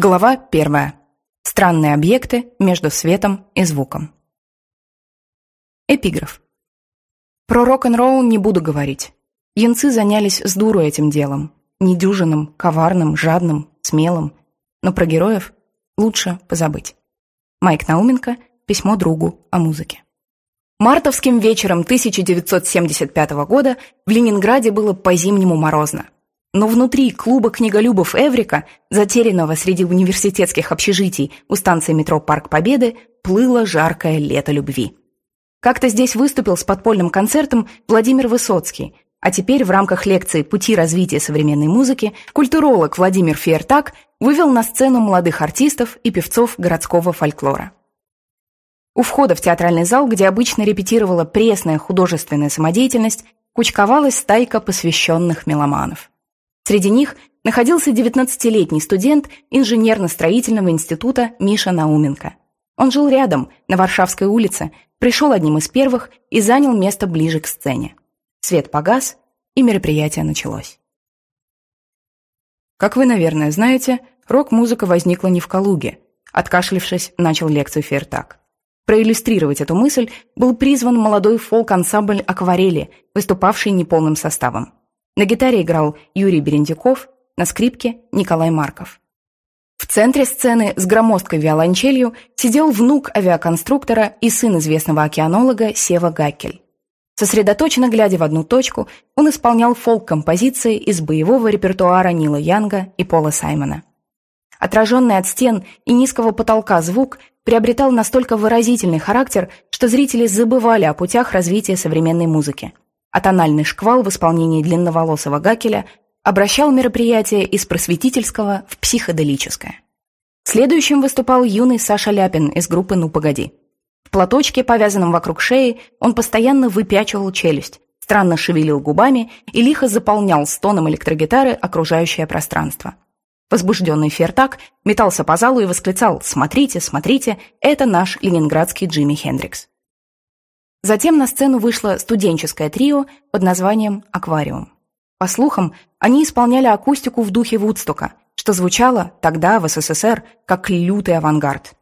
Глава первая. Странные объекты между светом и звуком. Эпиграф. Про рок-н-ролл не буду говорить. Янцы занялись с дуру этим делом. Недюжинным, коварным, жадным, смелым. Но про героев лучше позабыть. Майк Науменко. Письмо другу о музыке. Мартовским вечером 1975 года в Ленинграде было по-зимнему морозно. Но внутри клуба книголюбов Эврика, затерянного среди университетских общежитий у станции метро Парк Победы, плыло жаркое лето любви. Как-то здесь выступил с подпольным концертом Владимир Высоцкий, а теперь в рамках лекции «Пути развития современной музыки» культуролог Владимир Фейертак вывел на сцену молодых артистов и певцов городского фольклора. У входа в театральный зал, где обычно репетировала пресная художественная самодеятельность, кучковалась стайка посвященных меломанов. Среди них находился 19-летний студент инженерно-строительного института Миша Науменко. Он жил рядом, на Варшавской улице, пришел одним из первых и занял место ближе к сцене. Свет погас, и мероприятие началось. Как вы, наверное, знаете, рок-музыка возникла не в Калуге. Откашлившись, начал лекцию Фертак. Проиллюстрировать эту мысль был призван молодой фолк-ансамбль «Акварели», выступавший неполным составом. На гитаре играл Юрий Берендюков, на скрипке Николай Марков. В центре сцены с громоздкой виолончелью сидел внук авиаконструктора и сын известного океанолога Сева Гакель. Сосредоточенно глядя в одну точку, он исполнял фолк-композиции из боевого репертуара Нила Янга и Пола Саймона. Отраженный от стен и низкого потолка звук приобретал настолько выразительный характер, что зрители забывали о путях развития современной музыки – а тональный шквал в исполнении длинноволосого Гакеля обращал мероприятие из просветительского в психоделическое. Следующим выступал юный Саша Ляпин из группы «Ну, погоди». В платочке, повязанном вокруг шеи, он постоянно выпячивал челюсть, странно шевелил губами и лихо заполнял стоном электрогитары окружающее пространство. Возбужденный Фертак метался по залу и восклицал «Смотрите, смотрите, это наш ленинградский Джимми Хендрикс». Затем на сцену вышло студенческое трио под названием «Аквариум». По слухам, они исполняли акустику в духе Вудстока, что звучало тогда в СССР как лютый авангард.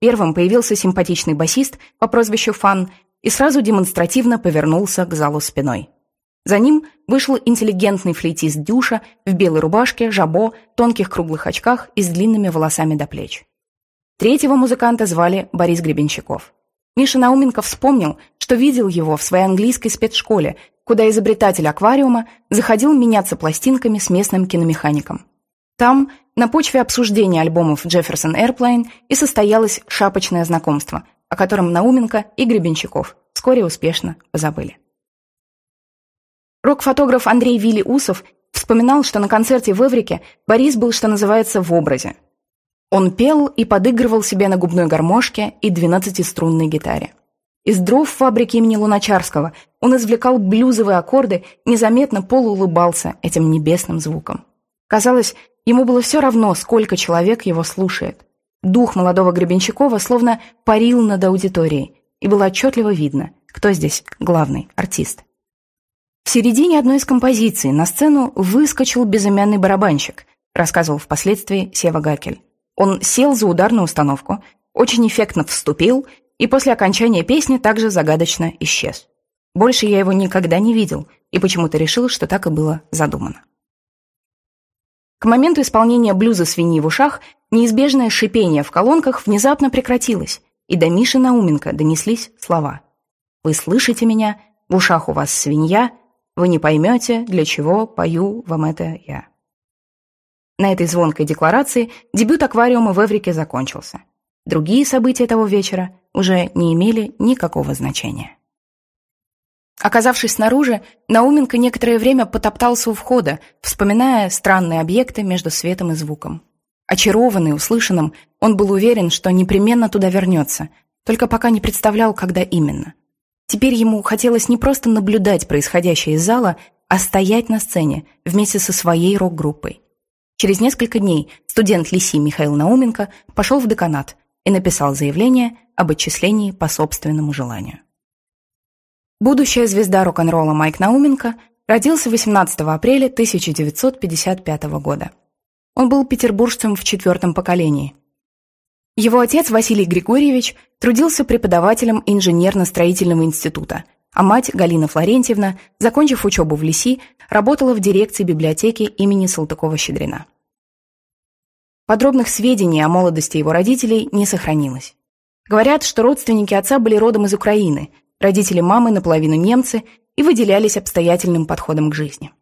Первым появился симпатичный басист по прозвищу Фан и сразу демонстративно повернулся к залу спиной. За ним вышел интеллигентный флейтист Дюша в белой рубашке, жабо, тонких круглых очках и с длинными волосами до плеч. Третьего музыканта звали Борис Гребенщиков. Миша Науменко вспомнил, что видел его в своей английской спецшколе, куда изобретатель аквариума заходил меняться пластинками с местным киномехаником. Там, на почве обсуждения альбомов Jefferson Airplane, и состоялось шапочное знакомство, о котором Науменко и Гребенщиков вскоре успешно позабыли. Рок-фотограф Андрей Вилли Усов вспоминал, что на концерте в Эврике Борис был, что называется, в образе. Он пел и подыгрывал себе на губной гармошке и двенадцатиструнной гитаре. Из дров фабрики имени Луначарского он извлекал блюзовые аккорды, незаметно полуулыбался этим небесным звуком. Казалось, ему было все равно, сколько человек его слушает. Дух молодого Гребенщикова словно парил над аудиторией, и было отчетливо видно, кто здесь главный артист. В середине одной из композиций на сцену выскочил безымянный барабанщик, рассказывал впоследствии Сева Гакель. Он сел за ударную установку, очень эффектно вступил и после окончания песни также загадочно исчез. Больше я его никогда не видел и почему-то решил, что так и было задумано. К моменту исполнения блюза «Свиньи в ушах» неизбежное шипение в колонках внезапно прекратилось, и до Миши Науменко донеслись слова. «Вы слышите меня? В ушах у вас свинья. Вы не поймете, для чего пою вам это я». На этой звонкой декларации дебют аквариума в Эврике закончился. Другие события того вечера уже не имели никакого значения. Оказавшись снаружи, Науменко некоторое время потоптался у входа, вспоминая странные объекты между светом и звуком. Очарованный услышанным, он был уверен, что непременно туда вернется, только пока не представлял, когда именно. Теперь ему хотелось не просто наблюдать происходящее из зала, а стоять на сцене вместе со своей рок-группой. Через несколько дней студент ЛИСИ Михаил Науменко пошел в деканат и написал заявление об отчислении по собственному желанию. Будущая звезда рок-н-ролла Майк Науменко родился 18 апреля 1955 года. Он был петербуржцем в четвертом поколении. Его отец Василий Григорьевич трудился преподавателем инженерно-строительного института, а мать Галина Флорентьевна, закончив учебу в ЛИСИ, работала в дирекции библиотеки имени Салтыкова-Щедрина. Подробных сведений о молодости его родителей не сохранилось. Говорят, что родственники отца были родом из Украины, родители мамы наполовину немцы и выделялись обстоятельным подходом к жизни.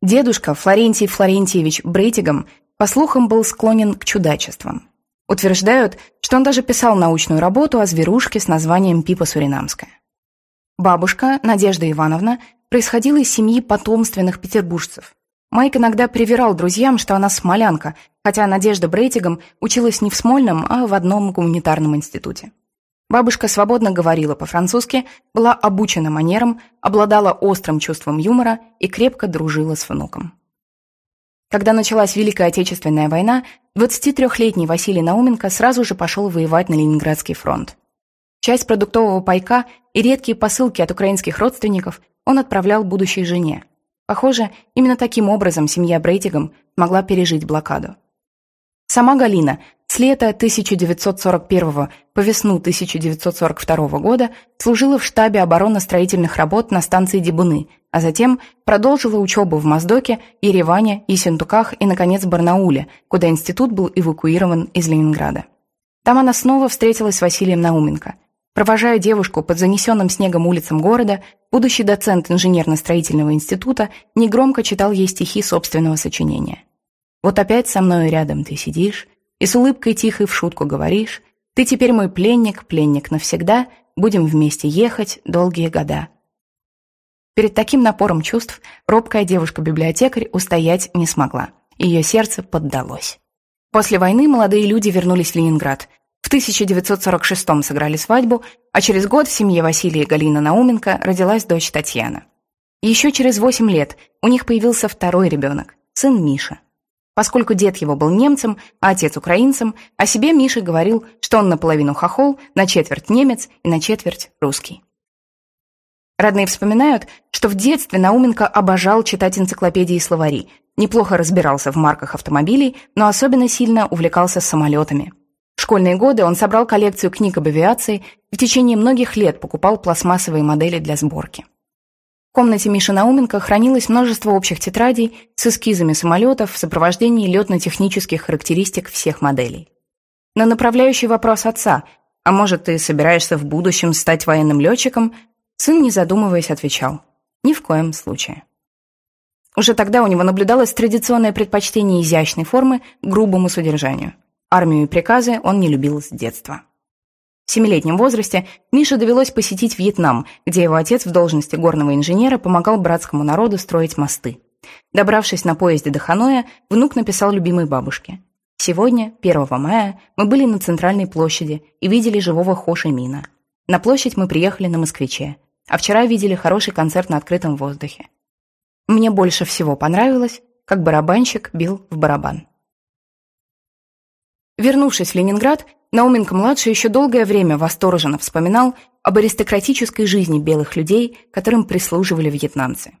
Дедушка Флорентий Флорентьевич Брейтигом, по слухам, был склонен к чудачествам. Утверждают, что он даже писал научную работу о зверушке с названием Пипа Суринамская. Бабушка, Надежда Ивановна, происходила из семьи потомственных петербуржцев. Майк иногда привирал друзьям, что она смолянка, хотя Надежда Брейтигом училась не в Смольном, а в одном гуманитарном институте. Бабушка свободно говорила по-французски, была обучена манерам, обладала острым чувством юмора и крепко дружила с внуком. Когда началась Великая Отечественная война, 23-летний Василий Науменко сразу же пошел воевать на Ленинградский фронт. Часть продуктового пайка и редкие посылки от украинских родственников он отправлял будущей жене. Похоже, именно таким образом семья Брейтигом могла пережить блокаду. Сама Галина с лета 1941 по весну 1942 года служила в штабе оборонно-строительных работ на станции Дебуны, а затем продолжила учебу в Моздоке, Ереване, Ессентуках и, наконец, Барнауле, куда институт был эвакуирован из Ленинграда. Там она снова встретилась с Василием Науменко. Провожая девушку под занесенным снегом улицам города, будущий доцент инженерно-строительного института негромко читал ей стихи собственного сочинения. «Вот опять со мною рядом ты сидишь, и с улыбкой тихой в шутку говоришь, «Ты теперь мой пленник, пленник навсегда, будем вместе ехать долгие года». Перед таким напором чувств робкая девушка-библиотекарь устоять не смогла. Ее сердце поддалось. После войны молодые люди вернулись в Ленинград. В 1946-м сыграли свадьбу, а через год в семье Василия и Галины Науменко родилась дочь Татьяна. Еще через 8 лет у них появился второй ребенок, сын Миша. Поскольку дед его был немцем, а отец украинцем, о себе Миша говорил, что он наполовину хохол, на четверть немец и на четверть русский. Родные вспоминают, что в детстве Науменко обожал читать энциклопедии и словари, неплохо разбирался в марках автомобилей, но особенно сильно увлекался самолетами. В школьные годы он собрал коллекцию книг об авиации и в течение многих лет покупал пластмассовые модели для сборки. В комнате Миши Науменко хранилось множество общих тетрадей с эскизами самолетов в сопровождении летно-технических характеристик всех моделей. На направляющий вопрос отца «А может, ты собираешься в будущем стать военным летчиком?» сын, не задумываясь, отвечал «Ни в коем случае». Уже тогда у него наблюдалось традиционное предпочтение изящной формы грубому содержанию. Армию и приказы он не любил с детства. В семилетнем возрасте Мише довелось посетить Вьетнам, где его отец в должности горного инженера помогал братскому народу строить мосты. Добравшись на поезде до Ханоя, внук написал любимой бабушке. «Сегодня, 1 мая, мы были на центральной площади и видели живого Хоши Мина. На площадь мы приехали на «Москвиче», а вчера видели хороший концерт на открытом воздухе. Мне больше всего понравилось, как барабанщик бил в барабан». Вернувшись в Ленинград, Науменко-младший еще долгое время восторженно вспоминал об аристократической жизни белых людей, которым прислуживали вьетнамцы.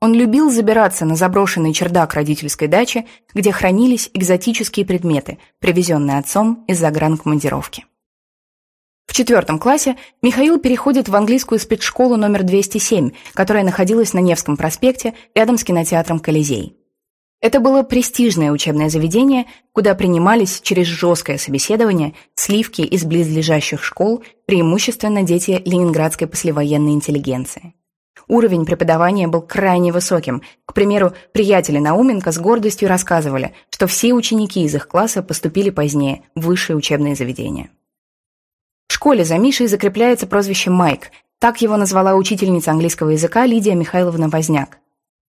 Он любил забираться на заброшенный чердак родительской дачи, где хранились экзотические предметы, привезенные отцом из загранкомандировки. В четвертом классе Михаил переходит в английскую спецшколу номер 207, которая находилась на Невском проспекте рядом с кинотеатром «Колизей». Это было престижное учебное заведение, куда принимались через жесткое собеседование сливки из близлежащих школ, преимущественно дети ленинградской послевоенной интеллигенции. Уровень преподавания был крайне высоким. К примеру, приятели Науменко с гордостью рассказывали, что все ученики из их класса поступили позднее в высшие учебные заведения. В школе за Мишей закрепляется прозвище Майк. Так его назвала учительница английского языка Лидия Михайловна Возняк.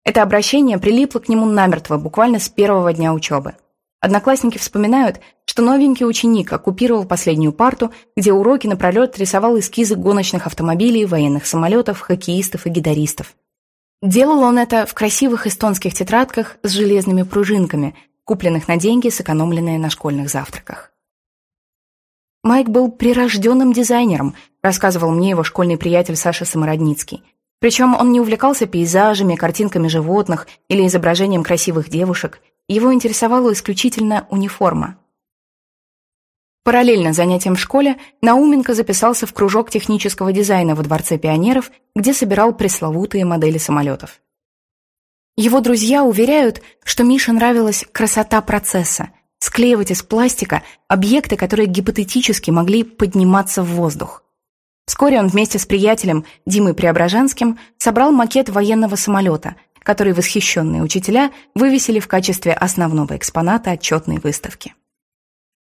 Это обращение прилипло к нему намертво, буквально с первого дня учебы. Одноклассники вспоминают, что новенький ученик оккупировал последнюю парту, где уроки напролет рисовал эскизы гоночных автомобилей, военных самолетов, хоккеистов и гитаристов. Делал он это в красивых эстонских тетрадках с железными пружинками, купленных на деньги, сэкономленные на школьных завтраках. Майк был прирожденным дизайнером, рассказывал мне его школьный приятель Саша Самородницкий – причем он не увлекался пейзажами, картинками животных или изображением красивых девушек. его интересовала исключительно униформа. Параллельно занятиям в школе Науменко записался в кружок технического дизайна во Дворце пионеров, где собирал пресловутые модели самолетов. Его друзья уверяют, что Мише нравилась красота процесса, склеивать из пластика объекты, которые гипотетически могли подниматься в воздух. Вскоре он вместе с приятелем Димой Преображенским собрал макет военного самолета, который восхищенные учителя вывесили в качестве основного экспоната отчетной выставки.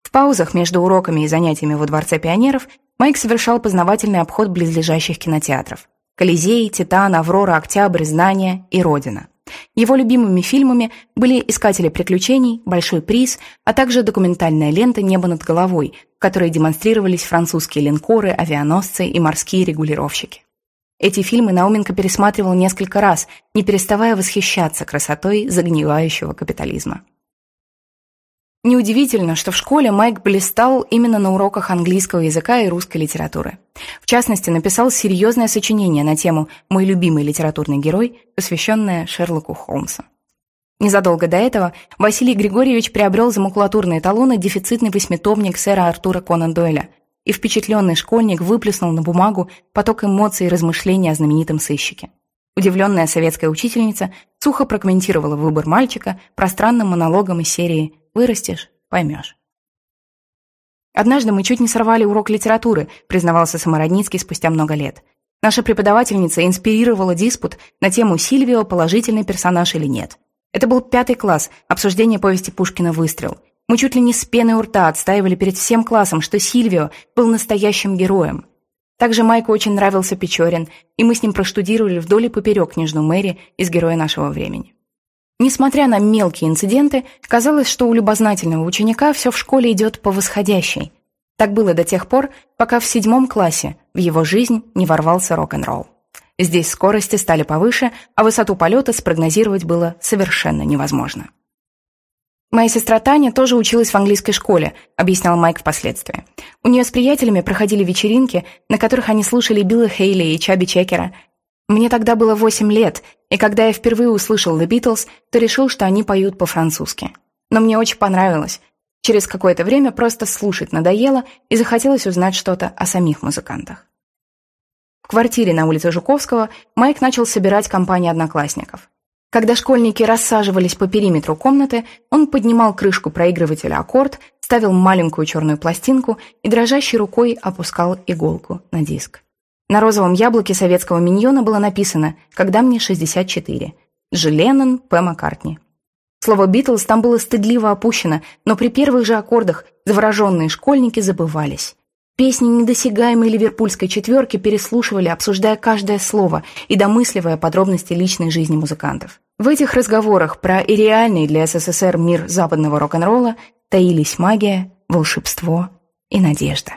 В паузах между уроками и занятиями во Дворце пионеров Майк совершал познавательный обход близлежащих кинотеатров. Колизей, Титан, Аврора, Октябрь, Знания и Родина. Его любимыми фильмами были «Искатели приключений», «Большой приз», а также документальная лента «Небо над головой», в которой демонстрировались французские линкоры, авианосцы и морские регулировщики. Эти фильмы Науменко пересматривал несколько раз, не переставая восхищаться красотой загнивающего капитализма. Неудивительно, что в школе Майк блистал именно на уроках английского языка и русской литературы. В частности, написал серьезное сочинение на тему «Мой любимый литературный герой», посвященное Шерлоку Холмсу. Незадолго до этого Василий Григорьевич приобрел за макулатурные талоны дефицитный восьмитомник сэра Артура Конан Дойля, и впечатленный школьник выплеснул на бумагу поток эмоций и размышлений о знаменитом сыщике. Удивленная советская учительница сухо прокомментировала выбор мальчика пространным монологом из серии Вырастешь — поймешь. «Однажды мы чуть не сорвали урок литературы», признавался Самородницкий спустя много лет. Наша преподавательница инспирировала диспут на тему «Сильвио – положительный персонаж или нет?». Это был пятый класс, обсуждение повести Пушкина «Выстрел». Мы чуть ли не с пеной у рта отстаивали перед всем классом, что Сильвио был настоящим героем. Также Майку очень нравился Печорин, и мы с ним проштудировали вдоль и поперек княжну Мэри из «Героя нашего времени». Несмотря на мелкие инциденты, казалось, что у любознательного ученика все в школе идет по восходящей. Так было до тех пор, пока в седьмом классе в его жизнь не ворвался рок-н-ролл. Здесь скорости стали повыше, а высоту полета спрогнозировать было совершенно невозможно. «Моя сестра Таня тоже училась в английской школе», — объяснял Майк впоследствии. «У нее с приятелями проходили вечеринки, на которых они слушали Билла Хейли и Чаби Чекера, мне тогда было восемь лет, и когда я впервые услышал The Beatles, то решил, что они поют по-французски. Но мне очень понравилось. Через какое-то время просто слушать надоело и захотелось узнать что-то о самих музыкантах. В квартире на улице Жуковского Майк начал собирать компанию одноклассников. Когда школьники рассаживались по периметру комнаты, он поднимал крышку проигрывателя аккорд, ставил маленькую черную пластинку и дрожащей рукой опускал иголку на диск. На розовом яблоке советского миньона было написано «Когда мне 64». Дж. Леннон, П. Маккартни. Слово «Битлз» там было стыдливо опущено, но при первых же аккордах завороженные школьники забывались. Песни недосягаемой ливерпульской четверки переслушивали, обсуждая каждое слово и домысливая подробности личной жизни музыкантов. В этих разговорах про ирреальный для СССР мир западного рок-н-ролла таились магия, волшебство и надежда.